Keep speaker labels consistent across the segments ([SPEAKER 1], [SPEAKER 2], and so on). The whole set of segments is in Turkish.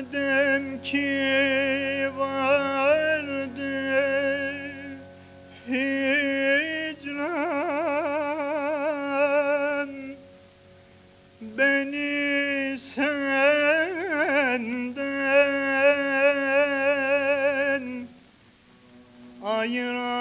[SPEAKER 1] Bilmedim ki vardı hicran. Beni senden ayıran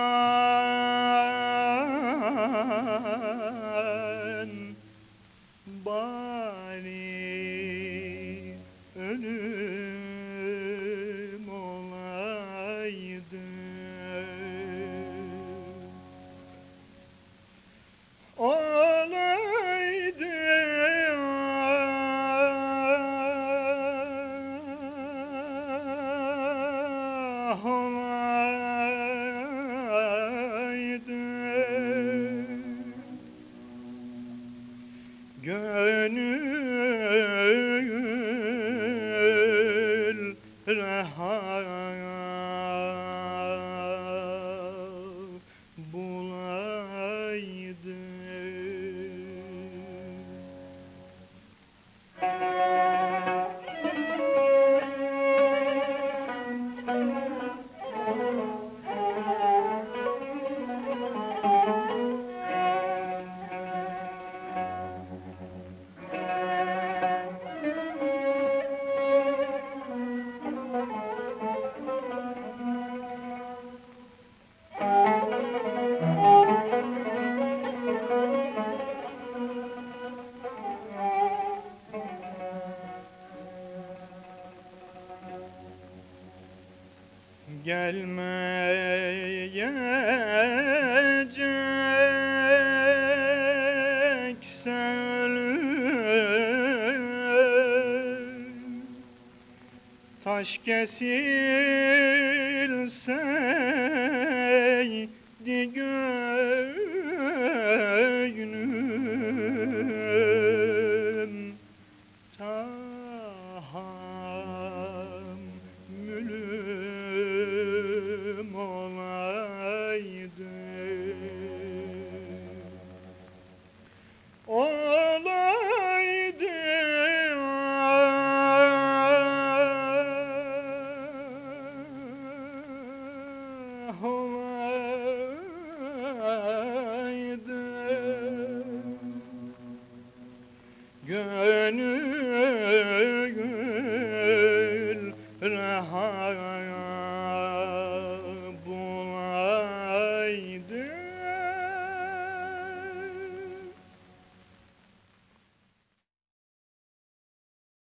[SPEAKER 1] önü gelmeyecekse ölüm Taş kesilseydi göğünüm Gönül